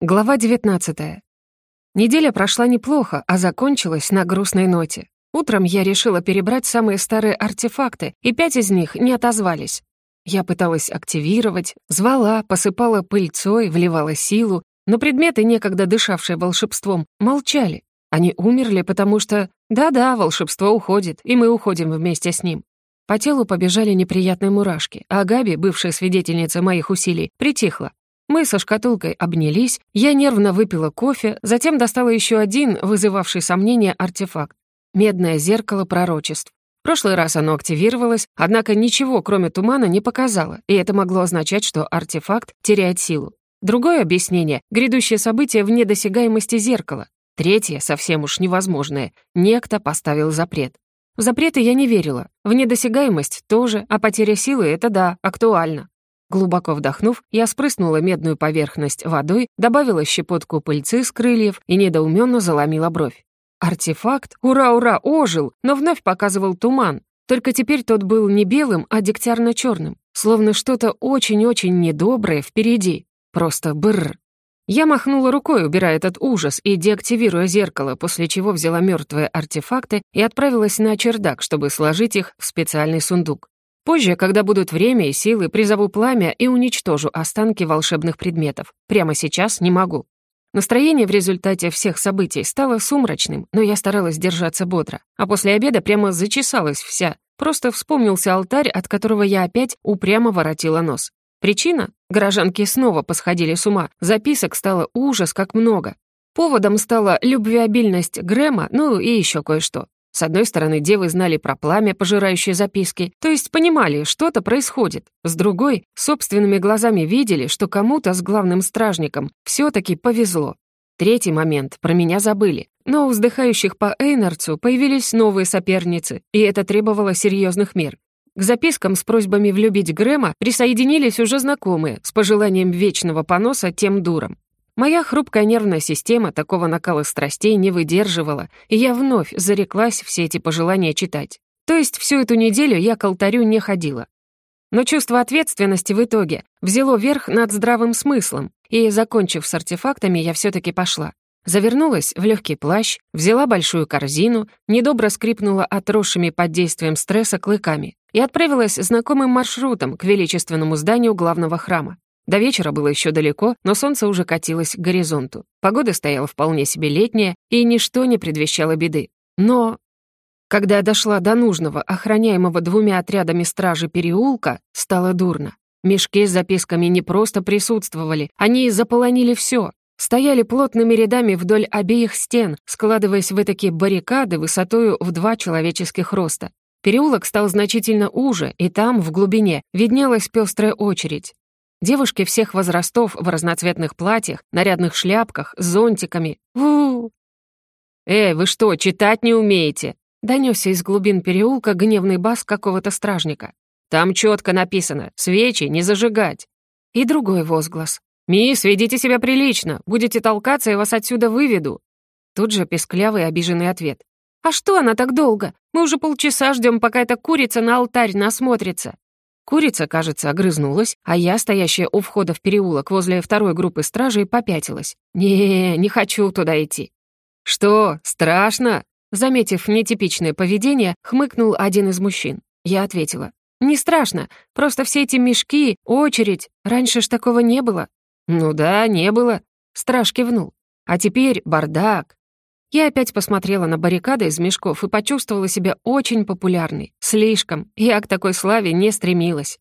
Глава 19. Неделя прошла неплохо, а закончилась на грустной ноте. Утром я решила перебрать самые старые артефакты, и пять из них не отозвались. Я пыталась активировать, звала, посыпала пыльцой, вливала силу, но предметы, некогда дышавшие волшебством, молчали. Они умерли, потому что «да-да, волшебство уходит, и мы уходим вместе с ним». По телу побежали неприятные мурашки, а Габи, бывшая свидетельница моих усилий, притихла. Мы со шкатулкой обнялись, я нервно выпила кофе, затем достала еще один, вызывавший сомнения, артефакт. Медное зеркало пророчеств. В прошлый раз оно активировалось, однако ничего, кроме тумана, не показало, и это могло означать, что артефакт теряет силу. Другое объяснение — грядущее событие вне досягаемости зеркала. Третье, совсем уж невозможное — некто поставил запрет. В запреты я не верила, в недосягаемость тоже, а потеря силы — это да, актуально. Глубоко вдохнув, я спрыснула медную поверхность водой, добавила щепотку пыльцы с крыльев и недоуменно заломила бровь. Артефакт, ура-ура, ожил, но вновь показывал туман. Только теперь тот был не белым, а дегтярно-черным, словно что-то очень-очень недоброе впереди. Просто бррр. Я махнула рукой, убирая этот ужас и деактивируя зеркало, после чего взяла мертвые артефакты и отправилась на чердак, чтобы сложить их в специальный сундук. Позже, когда будут время и силы, призову пламя и уничтожу останки волшебных предметов. Прямо сейчас не могу. Настроение в результате всех событий стало сумрачным, но я старалась держаться бодро. А после обеда прямо зачесалась вся. Просто вспомнился алтарь, от которого я опять упрямо воротила нос. Причина? Горожанки снова посходили с ума. Записок стало ужас как много. Поводом стала любвеобильность Грэма, ну и еще кое-что. С одной стороны, девы знали про пламя, пожирающее записки, то есть понимали, что-то происходит. С другой, собственными глазами видели, что кому-то с главным стражником все таки повезло. Третий момент, про меня забыли. Но у вздыхающих по Эйнарцу появились новые соперницы, и это требовало серьезных мер. К запискам с просьбами влюбить Грэма присоединились уже знакомые с пожеланием вечного поноса тем дурам. Моя хрупкая нервная система такого накала страстей не выдерживала, и я вновь зареклась все эти пожелания читать. То есть всю эту неделю я к алтарю не ходила. Но чувство ответственности в итоге взяло верх над здравым смыслом, и, закончив с артефактами, я все таки пошла. Завернулась в легкий плащ, взяла большую корзину, недобро скрипнула отросшими под действием стресса клыками и отправилась знакомым маршрутом к величественному зданию главного храма. До вечера было еще далеко, но солнце уже катилось к горизонту. Погода стояла вполне себе летняя, и ничто не предвещало беды. Но... Когда я дошла до нужного, охраняемого двумя отрядами стражи переулка, стало дурно. Мешки с записками не просто присутствовали, они заполонили все. Стояли плотными рядами вдоль обеих стен, складываясь в такие баррикады высотою в два человеческих роста. Переулок стал значительно уже, и там, в глубине, виднелась пестрая очередь. Девушки всех возрастов в разноцветных платьях, нарядных шляпках, с зонтиками. у у, «Эй, вы что, читать не умеете?» Донесся из глубин переулка гневный бас какого-то стражника. «Там четко написано, свечи не зажигать». И другой возглас. «Мисс, ведите себя прилично, будете толкаться, я вас отсюда выведу». Тут же песклявый обиженный ответ. «А что она так долго? Мы уже полчаса ждем, пока эта курица на алтарь насмотрится». Курица, кажется, огрызнулась, а я, стоящая у входа в переулок возле второй группы стражей, попятилась. не не хочу туда идти». «Что, страшно?» Заметив нетипичное поведение, хмыкнул один из мужчин. Я ответила. «Не страшно, просто все эти мешки, очередь, раньше ж такого не было». «Ну да, не было», — страж кивнул. «А теперь бардак. Я опять посмотрела на баррикады из мешков и почувствовала себя очень популярной. Слишком. Я к такой славе не стремилась.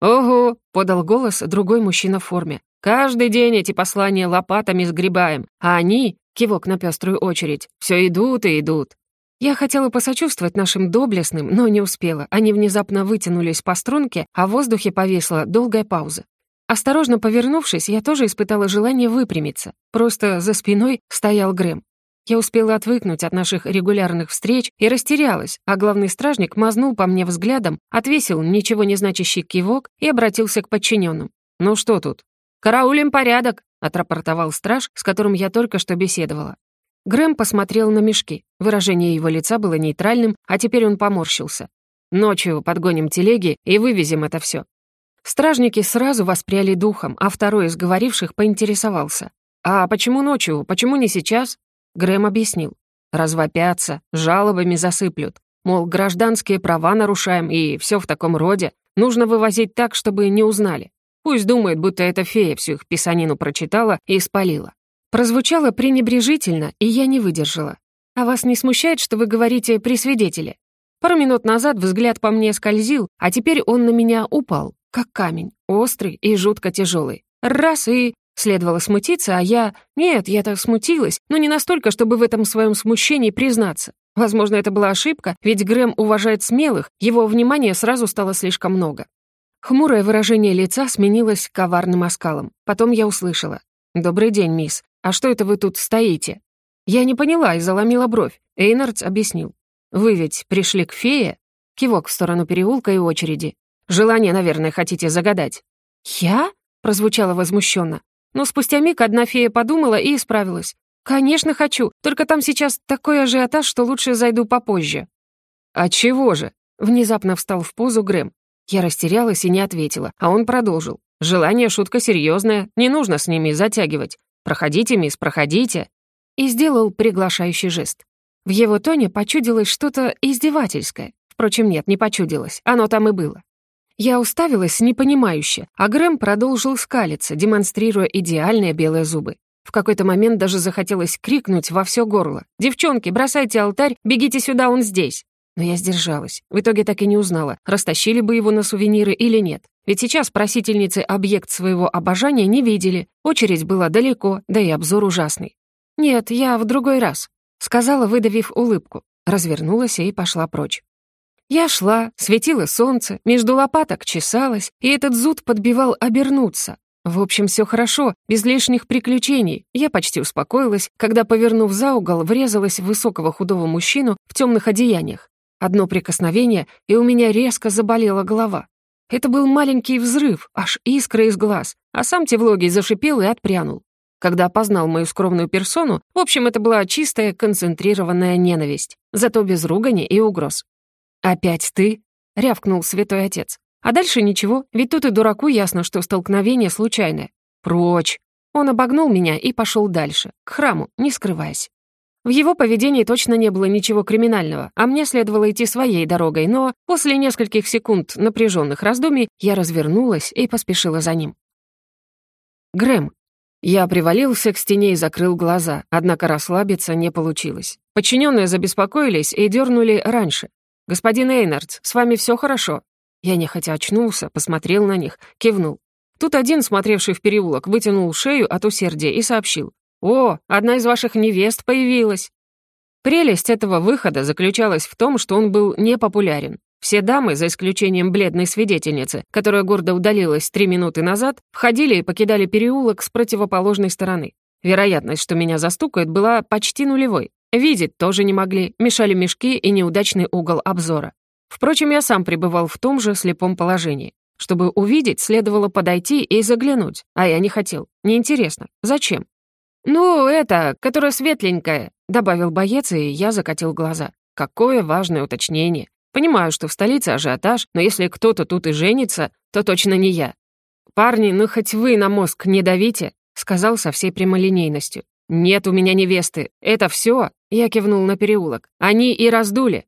«Ого!» — подал голос другой мужчина в форме. «Каждый день эти послания лопатами сгребаем, а они...» — кивок на пеструю очередь. все идут и идут». Я хотела посочувствовать нашим доблестным, но не успела. Они внезапно вытянулись по струнке, а в воздухе повесла долгая пауза. Осторожно повернувшись, я тоже испытала желание выпрямиться. Просто за спиной стоял Грэм. Я успела отвыкнуть от наших регулярных встреч и растерялась, а главный стражник мазнул по мне взглядом, отвесил ничего не значащий кивок и обратился к подчиненным. «Ну что тут?» «Караулим порядок!» — отрапортовал страж, с которым я только что беседовала. Грэм посмотрел на мешки. Выражение его лица было нейтральным, а теперь он поморщился. «Ночью подгоним телеги и вывезем это все. Стражники сразу воспряли духом, а второй из говоривших поинтересовался. «А почему ночью? Почему не сейчас?» Грэм объяснил. Развопятся, жалобами засыплют. Мол, гражданские права нарушаем и все в таком роде. Нужно вывозить так, чтобы не узнали. Пусть думает, будто эта фея всю их писанину прочитала и спалила. Прозвучало пренебрежительно, и я не выдержала. «А вас не смущает, что вы говорите при свидетеле?» Пару минут назад взгляд по мне скользил, а теперь он на меня упал, как камень, острый и жутко тяжелый. Раз и Следовало смутиться, а я... Нет, я так смутилась, но не настолько, чтобы в этом своем смущении признаться. Возможно, это была ошибка, ведь Грэм уважает смелых, его внимания сразу стало слишком много. Хмурое выражение лица сменилось коварным оскалом. Потом я услышала. «Добрый день, мисс. А что это вы тут стоите?» Я не поняла и заломила бровь. Эйнардс объяснил. «Вы ведь пришли к фее?» Кивок в сторону переулка и очереди. «Желание, наверное, хотите загадать». «Я?» — прозвучало возмущенно. Но спустя миг одна фея подумала и исправилась. «Конечно, хочу, только там сейчас такой ажиотаж, что лучше зайду попозже». «А чего же?» — внезапно встал в позу Грэм. Я растерялась и не ответила, а он продолжил. «Желание шутка серьезная, не нужно с ними затягивать. Проходите, мисс, проходите». И сделал приглашающий жест. В его тоне почудилось что-то издевательское. Впрочем, нет, не почудилось, оно там и было. Я уставилась непонимающе, а Грэм продолжил скалиться, демонстрируя идеальные белые зубы. В какой-то момент даже захотелось крикнуть во все горло. «Девчонки, бросайте алтарь, бегите сюда, он здесь!» Но я сдержалась. В итоге так и не узнала, растащили бы его на сувениры или нет. Ведь сейчас просительницы объект своего обожания не видели. Очередь была далеко, да и обзор ужасный. «Нет, я в другой раз», — сказала, выдавив улыбку. Развернулась и пошла прочь. Я шла, светило солнце, между лопаток чесалось, и этот зуд подбивал обернуться. В общем, все хорошо, без лишних приключений. Я почти успокоилась, когда, повернув за угол, врезалась в высокого худого мужчину в темных одеяниях. Одно прикосновение, и у меня резко заболела голова. Это был маленький взрыв, аж искра из глаз, а сам Тевлогий зашипел и отпрянул. Когда опознал мою скромную персону, в общем, это была чистая концентрированная ненависть, зато без ругани и угроз. «Опять ты?» — рявкнул святой отец. «А дальше ничего, ведь тут и дураку ясно, что столкновение случайное. Прочь!» Он обогнул меня и пошел дальше, к храму, не скрываясь. В его поведении точно не было ничего криминального, а мне следовало идти своей дорогой, но после нескольких секунд напряженных раздумий я развернулась и поспешила за ним. Грэм. Я привалился к стене и закрыл глаза, однако расслабиться не получилось. Подчиненные забеспокоились и дернули раньше. «Господин Эйнардс, с вами все хорошо?» Я нехотя очнулся, посмотрел на них, кивнул. Тут один, смотревший в переулок, вытянул шею от усердия и сообщил. «О, одна из ваших невест появилась!» Прелесть этого выхода заключалась в том, что он был непопулярен. Все дамы, за исключением бледной свидетельницы, которая гордо удалилась три минуты назад, входили и покидали переулок с противоположной стороны. Вероятность, что меня застукают, была почти нулевой. Видеть тоже не могли, мешали мешки и неудачный угол обзора. Впрочем, я сам пребывал в том же слепом положении. Чтобы увидеть, следовало подойти и заглянуть, а я не хотел. Неинтересно. Зачем? «Ну, это, которая светленькая», — добавил боец, и я закатил глаза. Какое важное уточнение. Понимаю, что в столице ажиотаж, но если кто-то тут и женится, то точно не я. «Парни, ну хоть вы на мозг не давите», — сказал со всей прямолинейностью. «Нет у меня невесты. Это все. Я кивнул на переулок. «Они и раздули».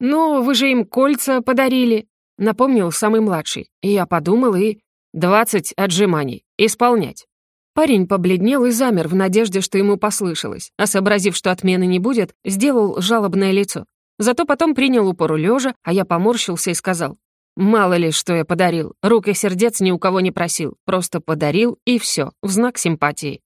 «Ну, вы же им кольца подарили», — напомнил самый младший. И я подумал и... «Двадцать отжиманий. Исполнять». Парень побледнел и замер в надежде, что ему послышалось, а сообразив, что отмены не будет, сделал жалобное лицо. Зато потом принял упору лежа, а я поморщился и сказал, «Мало ли, что я подарил. Рук и сердец ни у кого не просил. Просто подарил, и все, в знак симпатии».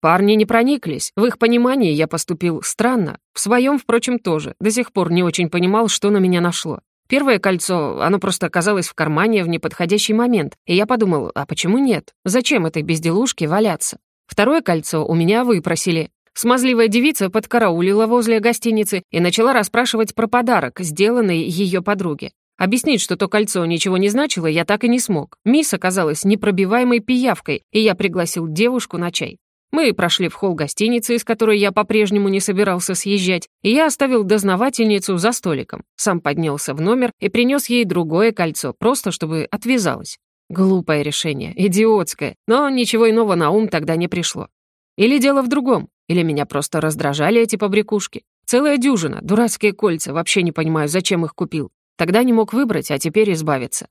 Парни не прониклись. В их понимании я поступил странно. В своем, впрочем, тоже. До сих пор не очень понимал, что на меня нашло. Первое кольцо, оно просто оказалось в кармане в неподходящий момент, и я подумал, а почему нет? Зачем этой безделушке валяться? Второе кольцо у меня выпросили. Смазливая девица подкараулила возле гостиницы и начала расспрашивать про подарок, сделанный ее подруге. Объяснить, что то кольцо ничего не значило, я так и не смог. Мисс оказалась непробиваемой пиявкой, и я пригласил девушку на чай. Мы прошли в холл гостиницы, из которой я по-прежнему не собирался съезжать, и я оставил дознавательницу за столиком. Сам поднялся в номер и принес ей другое кольцо, просто чтобы отвязалась. Глупое решение, идиотское, но ничего иного на ум тогда не пришло. Или дело в другом, или меня просто раздражали эти побрякушки. Целая дюжина, дурацкие кольца, вообще не понимаю, зачем их купил. Тогда не мог выбрать, а теперь избавиться.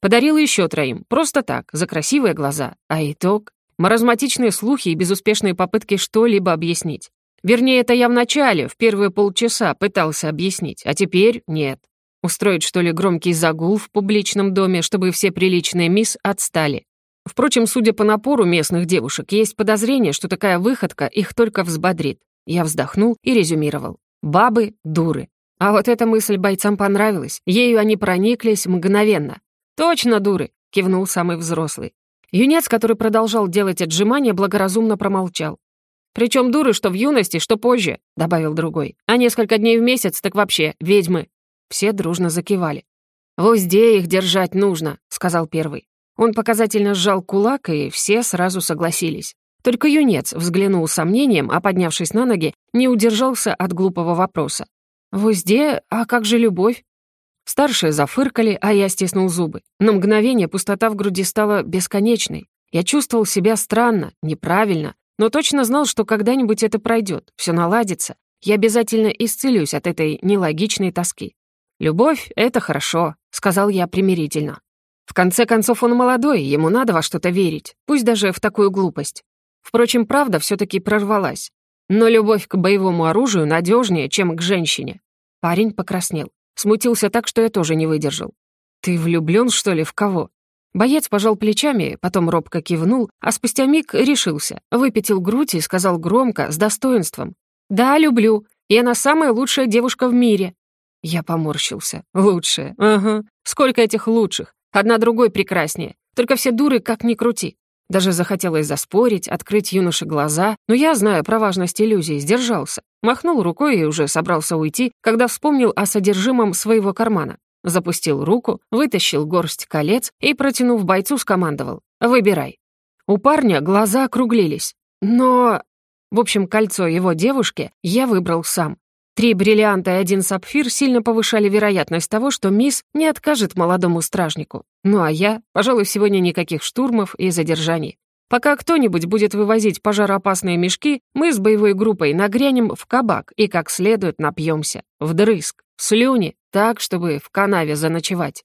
Подарил еще троим, просто так, за красивые глаза. А итог? Маразматичные слухи и безуспешные попытки что-либо объяснить. Вернее, это я вначале, в первые полчаса, пытался объяснить, а теперь нет. Устроить, что ли, громкий загул в публичном доме, чтобы все приличные мисс отстали. Впрочем, судя по напору местных девушек, есть подозрение, что такая выходка их только взбодрит. Я вздохнул и резюмировал. «Бабы — дуры». А вот эта мысль бойцам понравилась. Ею они прониклись мгновенно. «Точно дуры!» — кивнул самый взрослый. Юнец, который продолжал делать отжимания, благоразумно промолчал. «Причем дуры, что в юности, что позже», — добавил другой. «А несколько дней в месяц, так вообще, ведьмы». Все дружно закивали. «В узде их держать нужно», — сказал первый. Он показательно сжал кулак, и все сразу согласились. Только юнец взглянул сомнением, а поднявшись на ноги, не удержался от глупого вопроса. «В узде? А как же любовь?» Старшие зафыркали, а я стиснул зубы. На мгновение пустота в груди стала бесконечной. Я чувствовал себя странно, неправильно, но точно знал, что когда-нибудь это пройдет, все наладится. Я обязательно исцелюсь от этой нелогичной тоски. «Любовь — это хорошо», — сказал я примирительно. В конце концов, он молодой, ему надо во что-то верить, пусть даже в такую глупость. Впрочем, правда все таки прорвалась. Но любовь к боевому оружию надежнее, чем к женщине. Парень покраснел. Смутился так, что я тоже не выдержал. «Ты влюблён, что ли, в кого?» Боец пожал плечами, потом робко кивнул, а спустя миг решился, выпятил грудь и сказал громко, с достоинством. «Да, люблю. И она самая лучшая девушка в мире». Я поморщился. «Лучшая? Ага. Сколько этих лучших? Одна другой прекраснее. Только все дуры, как ни крути. Даже захотелось заспорить, открыть юноше глаза, но я, зная про важность иллюзии, сдержался. Махнул рукой и уже собрался уйти, когда вспомнил о содержимом своего кармана. Запустил руку, вытащил горсть колец и, протянув бойцу, скомандовал «Выбирай». У парня глаза округлились. Но... В общем, кольцо его девушки я выбрал сам. Три бриллианта и один сапфир сильно повышали вероятность того, что мисс не откажет молодому стражнику. Ну а я, пожалуй, сегодня никаких штурмов и задержаний. Пока кто-нибудь будет вывозить пожароопасные мешки, мы с боевой группой нагрянем в кабак и как следует напьемся. Вдрызг, слюни, так, чтобы в канаве заночевать.